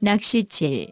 낚시질.